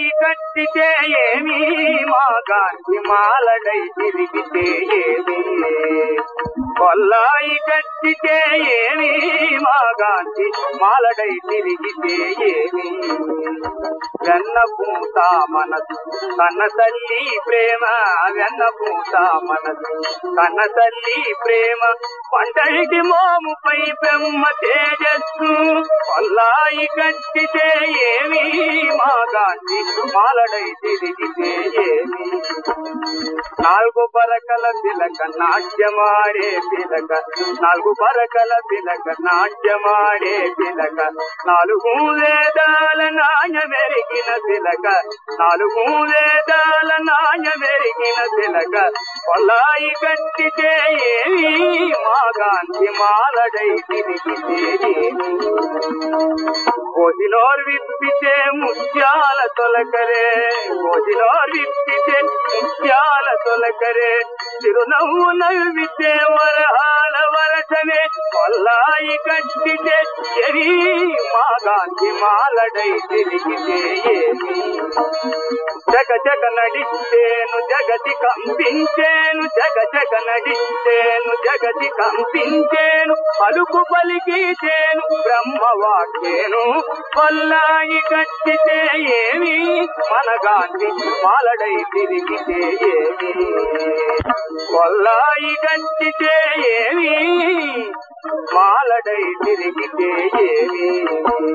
కొల్లాయి కట్టితే ఏమి? మా గాంధీ మాలడై తిరిగితే ఏమి? కొల్లాయి కట్టితే ఏమి? మా గాంధీ మాలడై తిరిగితే ఏమి? వెన్న పూత మనసు. కన్న తల్లి ప్రేమ వెన్న పూత మనసు. కన్న తల్లి ప్రేమ పంటకి మోముపై బ్రహ్మ తేజస్సు. పల్లాయి కట్టితే ఏమి మా గాంధీ మాలడై తిరిగితే ఏమి. నాలుగు పరకల తిలక నాట్యమాడే తిలక. నాలుగు పరకల తిలక నాట్యమాడే తిలక. నాలుగు వేదాల నాణ్యమే మెరిగిన తిలక. నాలుగు వేదాల నాయ మెరిగిన తిలక. పొలాయి కట్టితే ఏమి మా గాంధీ మాలడై తిరిగి ఏమి విప్పితే ముత్యాల తొలకరే. కోజినోర్ విప్పితే ముత్యాల తొలకరే. చిరునవ్వు నవ్వితే వరహాల వరసనే. పొల్లాయి కట్టితే చెరీ గాంధీ మాలడై తిరిగితే ఏమి? జగ జగ నడిస్తేను జగతి కంపించేను జగ జగ నడిస్తేను జగతి కంపించేను పలుకు పలికితేను బ్రహ్మవాక్యేను పల్లాయి కట్టితే ఏమి? మన గాంధీ మాలడై తిరిగితే ఏమి? కొల్లాయి కట్టితే ఏమి? మాలడై తిరిగితే ఏమి?